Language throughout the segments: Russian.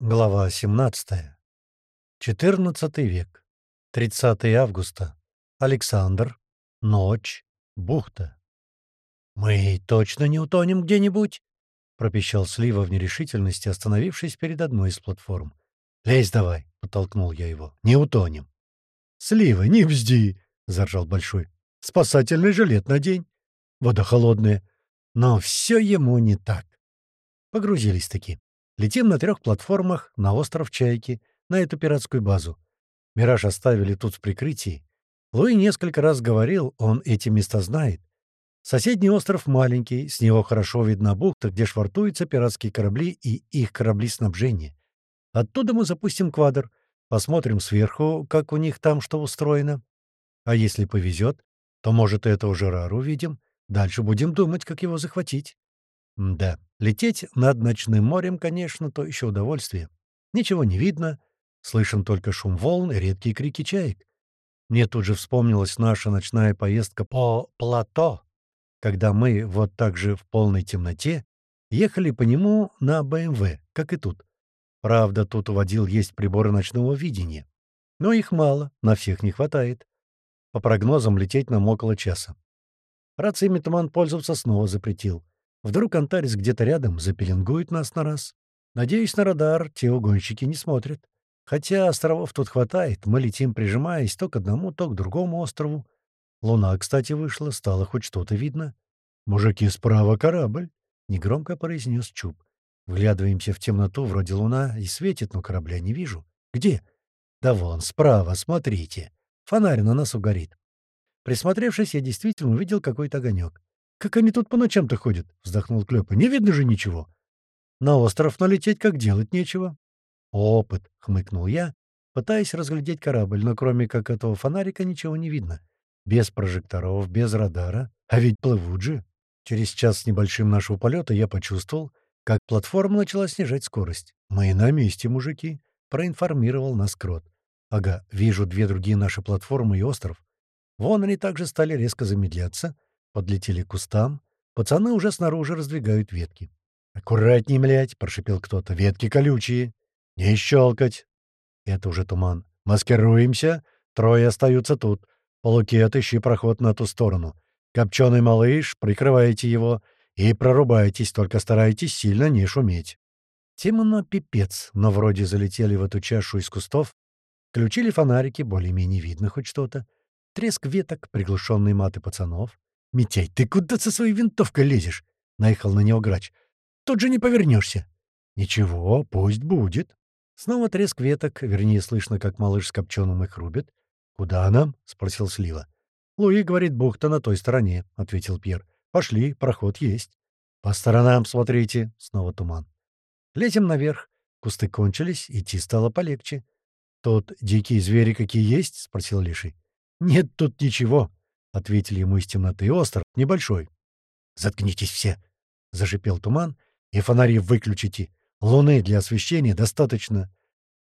Глава 17. 14 век. 30 августа. Александр. Ночь. Бухта. «Мы точно не утонем где-нибудь?» — пропищал Слива в нерешительности, остановившись перед одной из платформ. «Лезь давай!» — подтолкнул я его. «Не утонем!» «Слива, не бзди!» — заржал Большой. «Спасательный жилет надень. Вода холодная. Но все ему не так». Погрузились-таки. Летим на трех платформах на остров Чайки, на эту пиратскую базу. Мираж оставили тут в прикрытии. Луи несколько раз говорил, он эти места знает. Соседний остров маленький, с него хорошо видна бухта, где швартуются пиратские корабли и их корабли снабжения. Оттуда мы запустим квадр, посмотрим сверху, как у них там что устроено. А если повезет, то, может, этого Жерара увидим. Дальше будем думать, как его захватить. Да, лететь над ночным морем, конечно, то еще удовольствие. Ничего не видно, слышен только шум волн и редкие крики чаек. Мне тут же вспомнилась наша ночная поездка по плато, когда мы вот так же в полной темноте ехали по нему на БМВ, как и тут. Правда, тут у водил есть приборы ночного видения. Но их мало, на всех не хватает. По прогнозам, лететь нам около часа. Рациями туман пользоваться снова запретил. Вдруг Антарис где-то рядом запеленгует нас на раз. Надеюсь, на радар те угонщики не смотрят. Хотя островов тут хватает, мы летим, прижимаясь то к одному, то к другому острову. Луна, кстати, вышла, стало хоть что-то видно. «Мужики, справа корабль!» — негромко произнес Чуб. Вглядываемся в темноту, вроде луна, и светит, но корабля не вижу. «Где?» «Да вон, справа, смотрите. Фонарь на нас угорит». Присмотревшись, я действительно увидел какой-то огонек. «Как они тут по ночам-то ходят?» — вздохнул Клёпа. «Не видно же ничего». «На остров налететь, как делать нечего». «Опыт», — хмыкнул я, пытаясь разглядеть корабль, но кроме как этого фонарика ничего не видно. Без прожекторов, без радара. А ведь плывут же. Через час с небольшим нашего полета я почувствовал, как платформа начала снижать скорость. «Мы на месте, мужики», — проинформировал нас Крот. «Ага, вижу две другие наши платформы и остров. Вон они также стали резко замедляться, Подлетели к кустам. Пацаны уже снаружи раздвигают ветки. «Аккуратней, млять!» — прошипел кто-то. «Ветки колючие!» «Не щелкать!» Это уже туман. «Маскируемся. Трое остаются тут. Полукет, ищи проход на ту сторону. Копченый малыш, прикрывайте его. И прорубайтесь, только старайтесь сильно не шуметь». Темно пипец, но вроде залетели в эту чашу из кустов. Включили фонарики, более-менее видно хоть что-то. Треск веток, приглушенные маты пацанов. «Митяй, ты куда со своей винтовкой лезешь?» — наехал на него грач. «Тут же не повернешься». «Ничего, пусть будет». Снова треск веток, вернее, слышно, как малыш с копченым их рубит. «Куда нам?» — спросил Слива. «Луи говорит, бухта на той стороне», — ответил Пьер. «Пошли, проход есть». «По сторонам смотрите», — снова туман. Лезем наверх. Кусты кончились, идти стало полегче. «Тут дикие звери какие есть?» — спросил Лиший. «Нет тут ничего», — ответили ему из темноты. «Остров небольшой». «Заткнитесь все!» — зашипел туман. «И фонари выключите. Луны для освещения достаточно.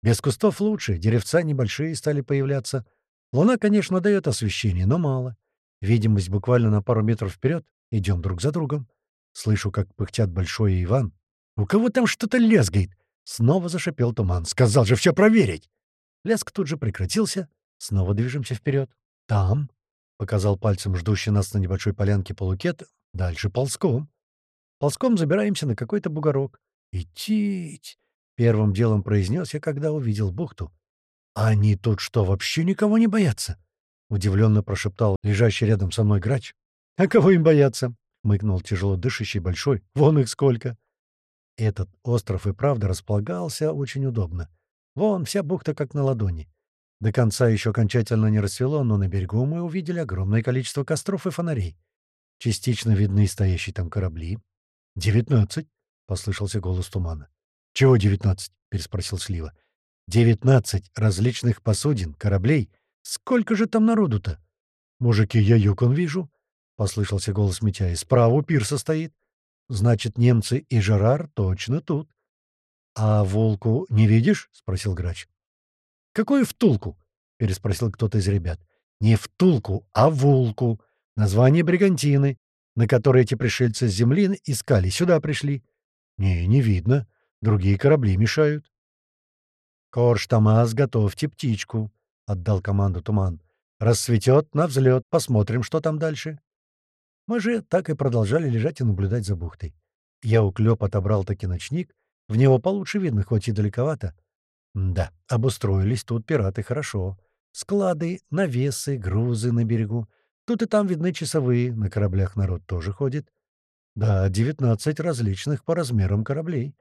Без кустов лучше, деревца небольшие стали появляться. Луна, конечно, дает освещение, но мало. Видимость буквально на пару метров вперед. Идем друг за другом. Слышу, как пыхтят Большой и Иван. «У кого там что-то лезгает?» Снова зашипел туман. «Сказал же все проверить!» Лязг тут же прекратился. Снова движемся вперед. «Там», — показал пальцем ждущий нас на небольшой полянке полукет. «Дальше ползком». Ползком забираемся на какой-то бугорок. «Идтить!» — первым делом произнес я, когда увидел бухту. «Они тут что, вообще никого не боятся?» — удивленно прошептал лежащий рядом со мной грач. «А кого им бояться?» — мыкнул тяжело дышащий большой. «Вон их сколько!» Этот остров и правда располагался очень удобно. Вон, вся бухта как на ладони. До конца еще окончательно не рассвело, но на берегу мы увидели огромное количество костров и фонарей. Частично видны стоящие там корабли. «Девятнадцать», — послышался голос тумана. «Чего девятнадцать?» — переспросил Слива. «Девятнадцать различных посудин, кораблей. Сколько же там народу-то?» «Мужики, я юкон вижу», — послышался голос Митяя. «Справа пирса стоит. Значит, немцы и Жерар точно тут». «А волку не видишь?» — спросил грач. «Какую втулку?» — переспросил кто-то из ребят. «Не втулку, а вулку. Название бригантины, на которой эти пришельцы с земли искали. Сюда пришли». «Не, не видно. Другие корабли мешают». «Корж Томас, готовьте птичку», — отдал команду Туман. «Рассветет, на взлет, посмотрим, что там дальше». Мы же так и продолжали лежать и наблюдать за бухтой. Я у Клёп отобрал таки ночник, в него получше видно, хоть и далековато. Да, обустроились тут пираты хорошо. Склады, навесы, грузы на берегу. Тут и там видны часовые, на кораблях народ тоже ходит. Да, 19 различных по размерам кораблей.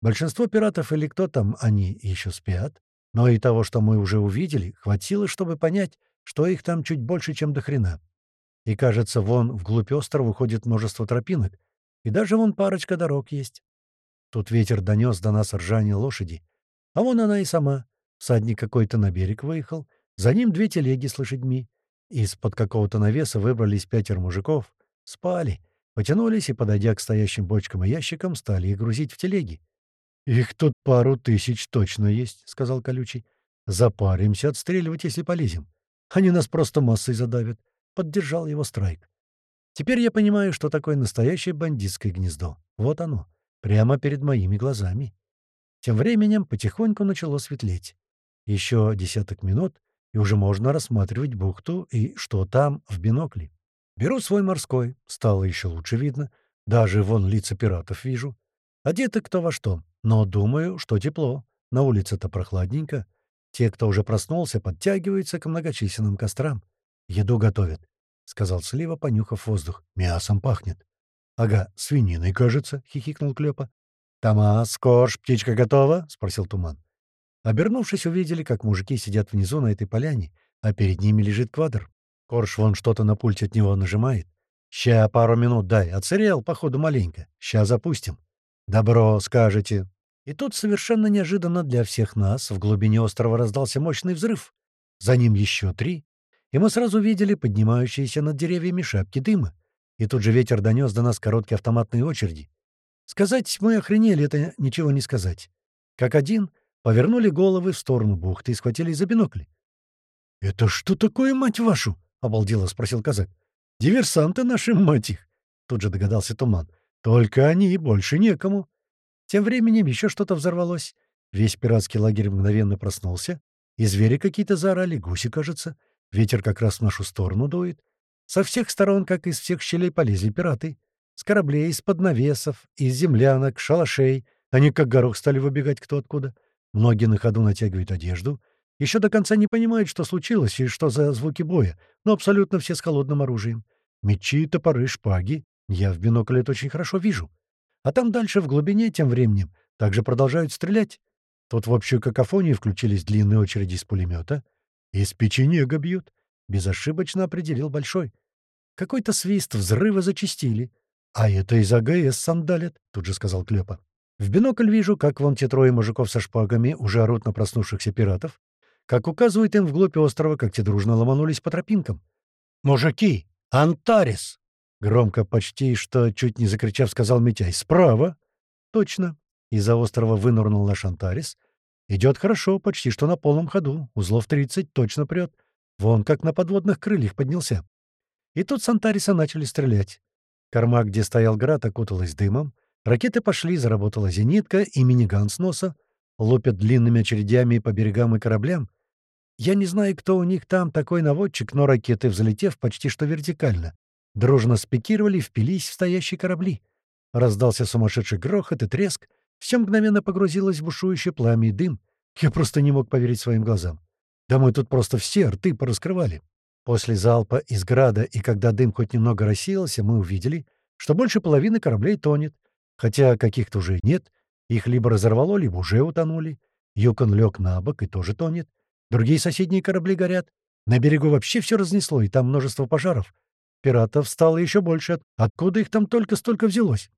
Большинство пиратов или кто там, они еще спят. Но и того, что мы уже увидели, хватило, чтобы понять, что их там чуть больше, чем до хрена. И, кажется, вон вглубь острова уходит множество тропинок, и даже вон парочка дорог есть. Тут ветер донес до нас ржание лошади. А вон она и сама. Всадник какой-то на берег выехал. За ним две телеги с лошадьми. Из-под какого-то навеса выбрались пятеро мужиков. Спали. Потянулись и, подойдя к стоящим бочкам и ящикам, стали их грузить в телеги. «Их тут пару тысяч точно есть», — сказал Колючий. «Запаримся отстреливать, если полезем. Они нас просто массой задавят», — поддержал его Страйк. «Теперь я понимаю, что такое настоящее бандитское гнездо. Вот оно, прямо перед моими глазами». Тем временем потихоньку начало светлеть. Еще десяток минут, и уже можно рассматривать бухту и что там в бинокле. Беру свой морской, стало еще лучше видно. Даже вон лица пиратов вижу. Одеты кто во что, но думаю, что тепло. На улице-то прохладненько. Те, кто уже проснулся, подтягиваются к многочисленным кострам. Еду готовят, — сказал Слива, понюхав воздух. Мясом пахнет. — Ага, свининой, кажется, — хихикнул Клёпа. «Томас, Корж, птичка готова?» — спросил Туман. Обернувшись, увидели, как мужики сидят внизу на этой поляне, а перед ними лежит квадр. Корж вон что-то на пульте от него нажимает. «Ща пару минут дай, отсырел, походу, маленько. Ща запустим». «Добро, скажете». И тут совершенно неожиданно для всех нас в глубине острова раздался мощный взрыв. За ним еще три. И мы сразу видели поднимающиеся над деревьями шапки дыма. И тут же ветер донес до нас короткие автоматные очереди. Сказать мы охренели, это ничего не сказать. Как один, повернули головы в сторону бухты и схватились за бинокли. «Это что такое, мать вашу?» — обалдело спросил казак. «Диверсанты наши, мать их!» — тут же догадался Туман. «Только они, больше некому». Тем временем еще что-то взорвалось. Весь пиратский лагерь мгновенно проснулся. И звери какие-то заорали, гуси, кажется. Ветер как раз в нашу сторону дует. Со всех сторон, как из всех щелей, полезли пираты. С кораблей, из-под навесов, из землянок, шалашей. Они как горох стали выбегать кто откуда. Многие на ходу натягивают одежду. Еще до конца не понимают, что случилось и что за звуки боя, но абсолютно все с холодным оружием. Мечи, топоры, шпаги. Я в бинокль это очень хорошо вижу. А там дальше, в глубине, тем временем, также продолжают стрелять. Тут в общую какофонию включились длинные очереди из пулемета. Из печенега бьют. Безошибочно определил Большой. Какой-то свист, взрывы зачистили. «А это из АГС сандалят», — тут же сказал Клёпа. «В бинокль вижу, как вон те трое мужиков со шпагами уже орут на проснувшихся пиратов, как указывает им вглубь острова, как те дружно ломанулись по тропинкам. «Мужики! Антарис!» Громко, почти что чуть не закричав, сказал Митяй. «Справа!» «Точно!» Из-за острова вынырнул наш Антарис. «Идет хорошо, почти что на полном ходу. Узлов 30 точно прет. Вон как на подводных крыльях поднялся». И тут с Антариса начали стрелять. Корма, где стоял град, окуталась дымом. Ракеты пошли, заработала зенитка и миниган с носа. Лупят длинными очередями по берегам и кораблям. Я не знаю, кто у них там такой наводчик, но ракеты, взлетев почти что вертикально, дружно спикировали впились в стоящие корабли. Раздался сумасшедший грохот и треск. Все мгновенно погрузилось в бушующее пламя и дым. Я просто не мог поверить своим глазам. Да мы тут просто все рты пораскрывали. После залпа из града и когда дым хоть немного рассеялся, мы увидели, что больше половины кораблей тонет, хотя каких-то уже нет, их либо разорвало, либо уже утонули. Юкон лег на бок и тоже тонет. Другие соседние корабли горят. На берегу вообще все разнесло, и там множество пожаров. Пиратов стало еще больше. Откуда их там только столько взялось?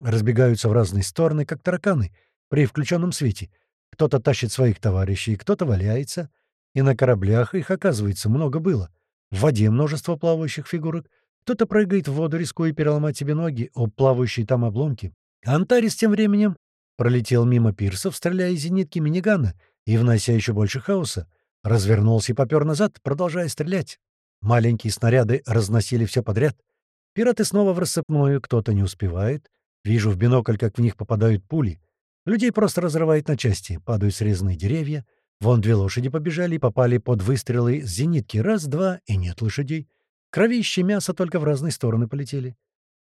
Разбегаются в разные стороны, как тараканы, при включенном свете. Кто-то тащит своих товарищей, кто-то валяется. И на кораблях их, оказывается, много было. В воде множество плавающих фигурок. Кто-то прыгает в воду, рискуя переломать себе ноги об плавающие там обломки. Антарис тем временем пролетел мимо пирсов, стреляя из зенитки минигана и внося еще больше хаоса. Развернулся и попер назад, продолжая стрелять. Маленькие снаряды разносили все подряд. Пираты снова в рассыпную, кто-то не успевает. Вижу в бинокль, как в них попадают пули. Людей просто разрывает на части, падают срезанные деревья. Вон две лошади побежали и попали под выстрелы с зенитки. Раз-два, и нет лошадей. Кровище, мясо только в разные стороны полетели.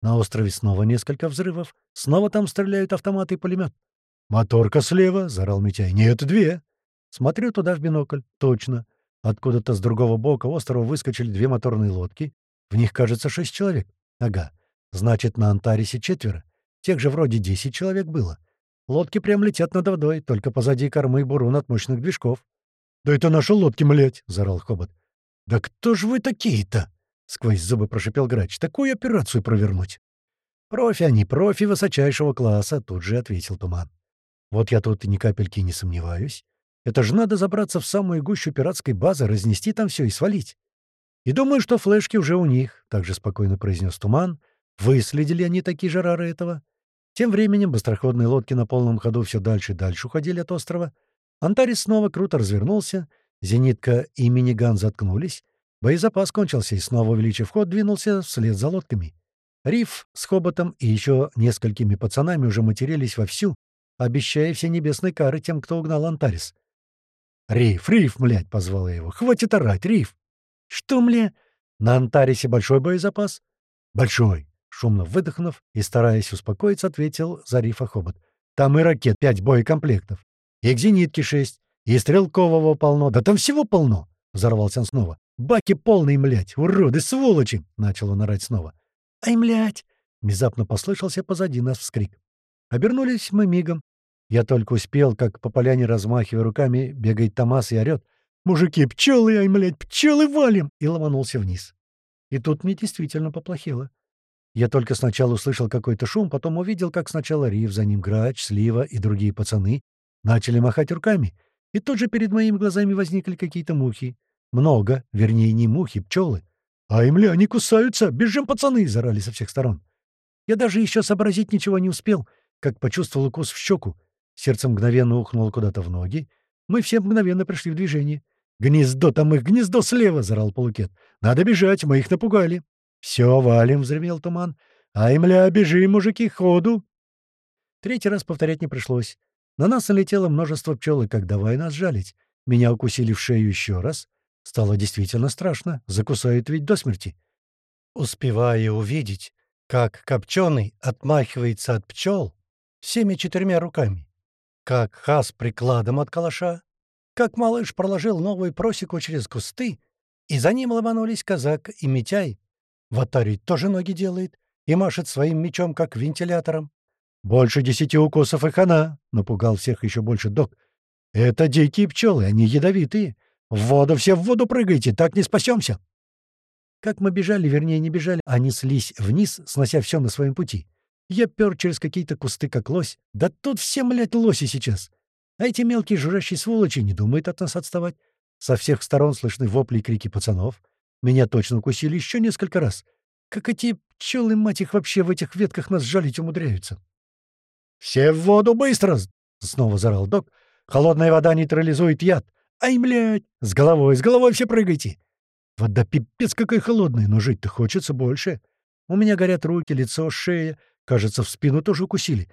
На острове снова несколько взрывов. Снова там стреляют автоматы и пулемет. «Моторка слева!» — заорал Митяй. «Нет, две!» Смотрю туда в бинокль. Точно. Откуда-то с другого бока острова выскочили две моторные лодки. В них, кажется, шесть человек. Ага. Значит, на Антарисе четверо. Тех же вроде десять человек было. Лодки прям летят над водой, только позади кормы бурун от мощных движков. «Да это наши лодки, млять!» — заорал Хобот. «Да кто ж вы такие-то?» — сквозь зубы прошипел Грач. «Такую операцию провернуть!» «Профи они, профи высочайшего класса», — тут же ответил Туман. «Вот я тут ни капельки не сомневаюсь. Это же надо забраться в самую гущу пиратской базы, разнести там все и свалить. И думаю, что флешки уже у них», — также спокойно произнес Туман. «Выследили они такие же этого?» Тем временем быстроходные лодки на полном ходу все дальше и дальше уходили от острова. Антарис снова круто развернулся, зенитка и миниган заткнулись, Боезапас кончился, и снова, увеличив ход, двинулся вслед за лодками. Риф с Хоботом и еще несколькими пацанами уже матерились вовсю, обещая все небесные кары тем, кто угнал Антарис. «Риф, Риф, млядь!» — позвал его. «Хватит орать, Риф!» «Что, мля? На Антарисе большой боезапас?» «Большой!» — шумно выдохнув и стараясь успокоиться, ответил за Рифа Хобот. «Там и ракет пять боекомплектов, и к зенитке шесть, и стрелкового полно. Да там всего полно!» — взорвался он снова. «Баки полные, млять! Уроды, сволочи!» — начал он орать снова. «Ай, млять!» — внезапно послышался позади нас вскрик. Обернулись мы мигом. Я только успел, как по поляне, размахивая руками, бегает Томас и орёт. «Мужики, пчелы, ай, млять, пчелы валим!» и ломанулся вниз. И тут мне действительно поплохело. Я только сначала услышал какой-то шум, потом увидел, как сначала Рив, за ним Грач, Слива и другие пацаны начали махать руками, и тут же перед моими глазами возникли какие-то мухи. Много, вернее, не мухи, пчелы. «А имля, они кусаются! Бежим, пацаны!» — зарали со всех сторон. Я даже еще сообразить ничего не успел, как почувствовал укус в щеку. Сердце мгновенно ухнуло куда-то в ноги. Мы все мгновенно пришли в движение. «Гнездо там их, гнездо слева!» — зарал Полукет. «Надо бежать, мы их напугали». «Все, валим!» — взревел туман. «Ай, мля, бежим, мужики, ходу!» Третий раз повторять не пришлось. На нас налетело множество пчел, и как давай нас жалить. Меня укусили в шею еще раз. Стало действительно страшно, закусают ведь до смерти. Успевая увидеть, как Копченый отмахивается от пчел всеми четырьмя руками, как Хас прикладом от калаша, как малыш проложил новую просеку через кусты, и за ним ломанулись казак и Митяй. Ватарий тоже ноги делает и машет своим мечом, как вентилятором. «Больше десяти укусов и хана!» — напугал всех еще больше док. «Это дикие пчелы, они ядовитые. «В воду, все в воду прыгайте, так не спасемся!» Как мы бежали, вернее, не бежали, а неслись вниз, снося все на своем пути. Я пер через какие-то кусты, как лось. Да тут все, млядь, лоси сейчас. А эти мелкие жужжащие сволочи не думают от нас отставать. Со всех сторон слышны вопли и крики пацанов. Меня точно укусили еще несколько раз. Как эти пчелы, мать их, вообще в этих ветках нас жалить умудряются. «Все в воду быстро!» — снова зарал док. «Холодная вода нейтрализует яд. Ай, блядь! С головой, с головой все прыгайте! Вода пипец какая холодная, но жить-то хочется больше. У меня горят руки, лицо, шея. Кажется, в спину тоже укусили.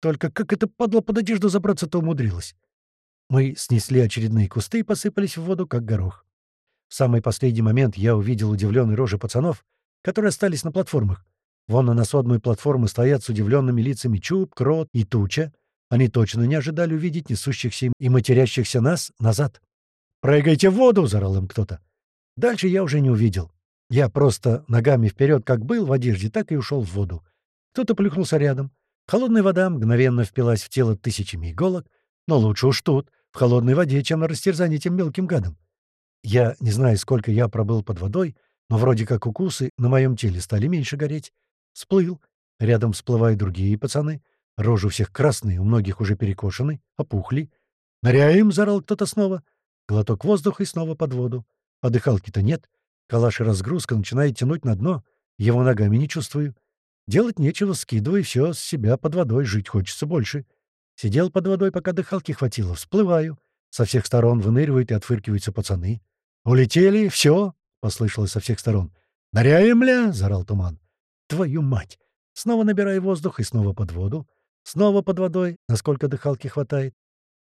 Только как это падла под одежду забраться-то умудрилась? Мы снесли очередные кусты и посыпались в воду, как горох. В самый последний момент я увидел удивленные рожи пацанов, которые остались на платформах. Вон на носу одной платформы стоят с удивленными лицами Чуб, Крот и Туча. Они точно не ожидали увидеть несущихся и матерящихся нас назад. «Прыгайте в воду!» — заорал им кто-то. Дальше я уже не увидел. Я просто ногами вперед как был в одежде, так и ушел в воду. Кто-то плюхнулся рядом. Холодная вода мгновенно впилась в тело тысячами иголок, но лучше уж тут, в холодной воде, чем на растерзании этим мелким гадом. Я не знаю, сколько я пробыл под водой, но вроде как укусы на моем теле стали меньше гореть. Всплыл. Рядом всплывают другие пацаны — Рожи у всех красные, у многих уже перекошены, опухли. «Ныряем!» — заорал кто-то снова. Глоток воздуха и снова под воду. А дыхалки-то нет. Калаш и разгрузка начинает тянуть на дно. Его ногами не чувствую. Делать нечего, скидывай все с себя под водой, жить хочется больше. Сидел под водой, пока дыхалки хватило. Всплываю. Со всех сторон выныривают и отфыркиваются пацаны. «Улетели! Все!» — послышалось со всех сторон. «Ныряем, ля!» — заорал туман. «Твою мать!» Снова набираю воздух и снова под воду. Снова под водой, насколько дыхалки хватает.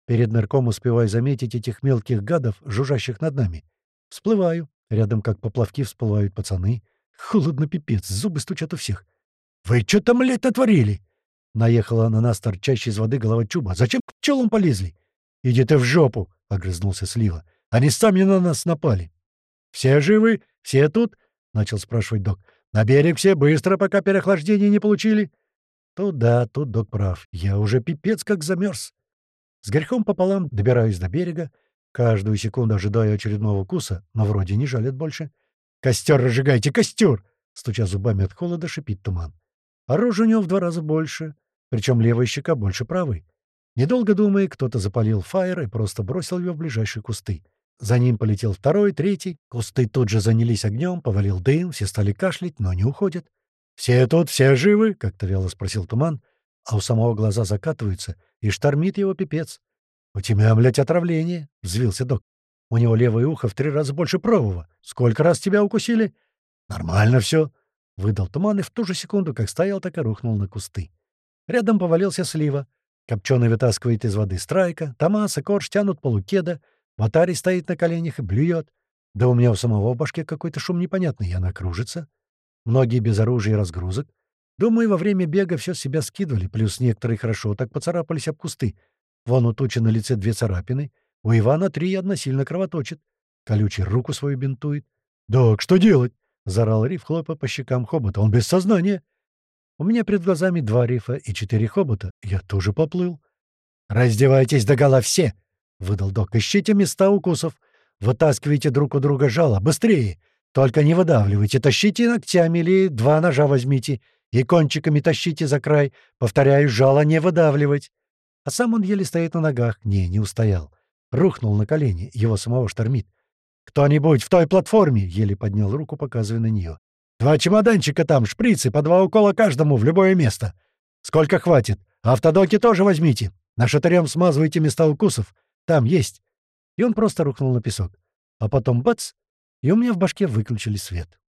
Перед нырком успеваю заметить этих мелких гадов, жужжащих над нами. Всплываю. Рядом, как поплавки, всплывают пацаны. Холодно пипец, зубы стучат у всех. «Вы что там, лет натворили?» Наехала на нас торчащая из воды голова Чуба. «Зачем к пчелам полезли?» «Иди ты в жопу!» — огрызнулся Слива. «Они сами на нас напали». «Все живы? Все тут?» — начал спрашивать док. «На берег все быстро, пока переохлаждение не получили?» Тут да, тут док прав. Я уже пипец как замерз. С грехом пополам добираюсь до берега, каждую секунду ожидаю очередного укуса, но вроде не жалят больше. «Костер разжигайте, костер!» Стуча зубами от холода, шипит туман. Оружия у него в два раза больше, причем левая щека больше правой. Недолго думая, кто-то запалил фаер и просто бросил его в ближайшие кусты. За ним полетел второй, третий. Кусты тут же занялись огнем, повалил дым, все стали кашлять, но не уходят. «Все тут, все живы?» — как-то вяло спросил Туман, а у самого глаза закатываются, и штормит его пипец. «У тебя, блядь, отравление!» — взвился док. «У него левое ухо в три раза больше правого. Сколько раз тебя укусили?» «Нормально все», — выдал Туман, и в ту же секунду, как стоял, так и рухнул на кусты. Рядом повалился слива. Копченый вытаскивает из воды страйка, Томас и Корж тянут полукеда, Ватарий стоит на коленях и блюет. Да у меня у самого в башке какой-то шум непонятный, и она. Многие без оружия и разгрузок. Думаю, во время бега все себя скидывали, плюс некоторые хорошо так поцарапались об кусты. Вон у тучи на лице две царапины, у Ивана три и одна сильно кровоточит. Колючий руку свою бинтует. «Док, что делать?» — заорал Риф, хлопая по щекам хобота. «Он без сознания!» У меня перед глазами два рифа и четыре хобота. Я тоже поплыл. «Раздевайтесь догола все!» — выдал док. «Ищите места укусов. Вытаскивайте друг у друга жало. Быстрее! Только не выдавливайте. Тащите ногтями или два ножа возьмите. И кончиками тащите за край. Повторяю, жало не выдавливать». А сам он еле стоит на ногах. Не, не устоял. Рухнул на колени. Его самого штормит. «Кто-нибудь в той платформе!» — еле поднял руку, показывая на нее. «Два чемоданчика там, шприцы, по два укола каждому в любое место. Сколько хватит? Автодоки тоже возьмите. Нашатырем смазывайте места укусов. Там есть». И он просто рухнул на песок. А потом бац! И у меня в башке выключили свет.